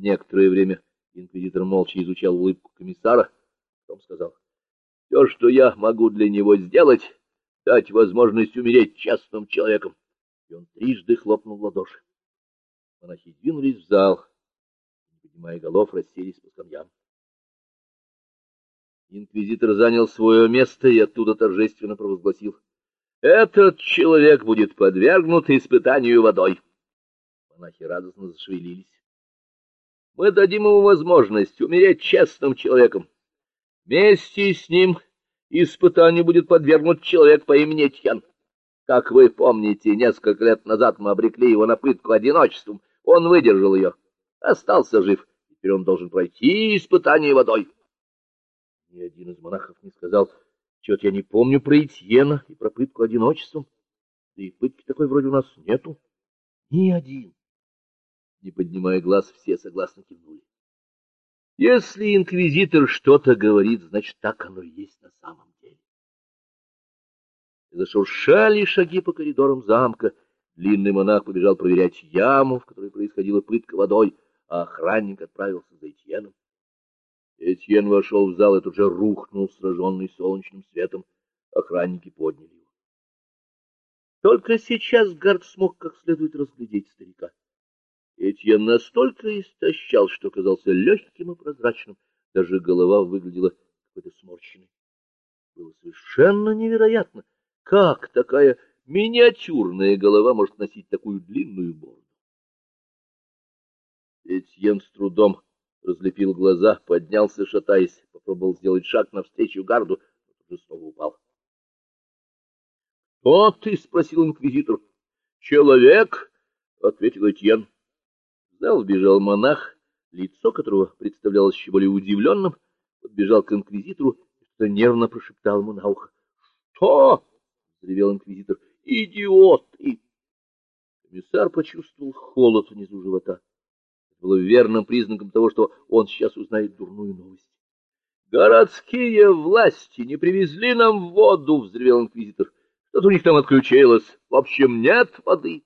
Некоторое время инквизитор молча изучал улыбку комиссара, потом сказал, — Все, что я могу для него сделать, дать возможность умереть честным человеком. И он трижды хлопнул в ладоши. Монахи двинулись в зал, поднимая голов, расселись по скамьям. Инквизитор занял свое место и оттуда торжественно провозгласил. «Этот человек будет подвергнут испытанию водой». Монахи радостно зашевелились. «Мы дадим ему возможность умереть честным человеком. Вместе с ним испытанию будет подвергнут человек по имени Тьян. Как вы помните, несколько лет назад мы обрекли его на пытку одиночеством. Он выдержал ее, остался жив. Теперь он должен пройти испытание водой». Ни один из монахов не сказал, чего-то я не помню про Этьена и про пытку одиночеством. Да и пытки такой вроде у нас нету. Ни один. Не поднимая глаз, все согласно кивнули. Если инквизитор что-то говорит, значит, так оно и есть на самом деле. Зашуршали шаги по коридорам замка. Длинный монах побежал проверять яму, в которой происходила пытка водой, а охранник отправился за Этьеном. Этьен вошел в зал и тут же рухнул, сраженный солнечным светом. Охранники подняли его. Только сейчас Гард смог как следует разглядеть старика. Этьен настолько истощал, что казался легким и прозрачным. Даже голова выглядела какой-то сморщенной. Было совершенно невероятно, как такая миниатюрная голова может носить такую длинную бороду. Этьен с трудом разлепил глаза, поднялся, шатаясь, попробовал сделать шаг навстречу гарду, но снова упал. — Кто ты? — спросил инквизитор. — Человек, — ответил Этьен. Зал вбежал монах, лицо которого представлялось еще более удивленным, подбежал к инквизитору и что-то нервно прошептал ему на ухо. — Что? — взревел инквизитор. — Идиоты! Комиссар почувствовал холод внизу живота было верным признаком того, что он сейчас узнает дурную новость. «Городские власти не привезли нам воду!» — взревел инквизитор. «Что-то у них там отключилось. В общем, нет воды!»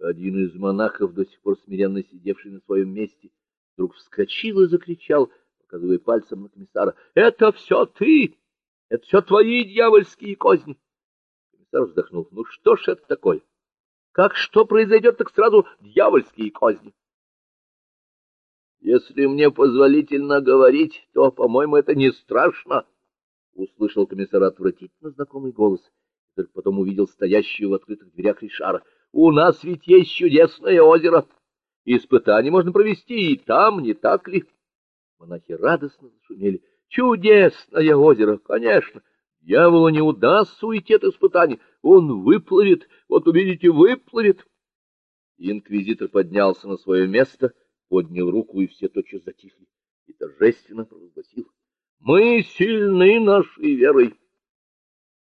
Один из монахов, до сих пор смиренно сидевший на своем месте, вдруг вскочил и закричал, показывая пальцем на комиссара. «Это все ты! Это все твои дьявольские козни!» Комиссар вздохнул. «Ну что ж это такое? Как что произойдет, так сразу дьявольские козни!» Если мне позволительно говорить, то, по-моему, это не страшно, — услышал комиссар отвратительно знакомый голос, и только потом увидел стоящего в открытых дверях Ришара. — У нас ведь есть чудесное озеро. Испытание можно провести и там, не так ли? Монахи радостно зашумели. — Чудесное озеро, конечно. Дьяволу не удастся уйти от испытаний. Он выплывет, вот увидите, выплывет. Инквизитор поднялся на свое место — поднял руку, и все тотчас затихли, и торжественно провозгласил. — Мы сильны нашей верой.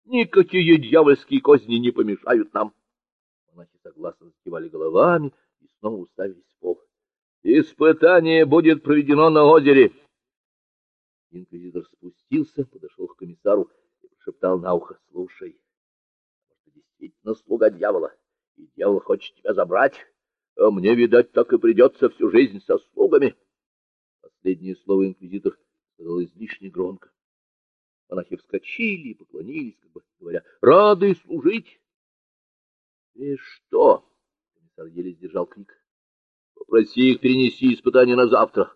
Никакие дьявольские козни не помешают нам. Монахи согласно закивали головами и снова уставились в пол. — Испытание будет проведено на озере. Инквизитор спустился, подошел к комиссару и прошептал на ухо. — Слушай, ты действительно слуга дьявола, и дьявол хочет тебя забрать. А мне, видать, так и придется всю жизнь со слугами. Последнее слово инквизитор сказал излишне громко. Монахи вскочили и поклонились, как бы говоря, рады служить. — И что? — комиссар еле сдержал крик. — Попроси их перенести испытание на завтра.